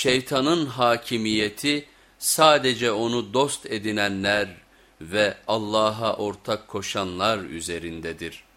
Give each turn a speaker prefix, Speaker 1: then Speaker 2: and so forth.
Speaker 1: şeytanın hakimiyeti sadece onu dost edinenler ve Allah'a ortak koşanlar üzerindedir.''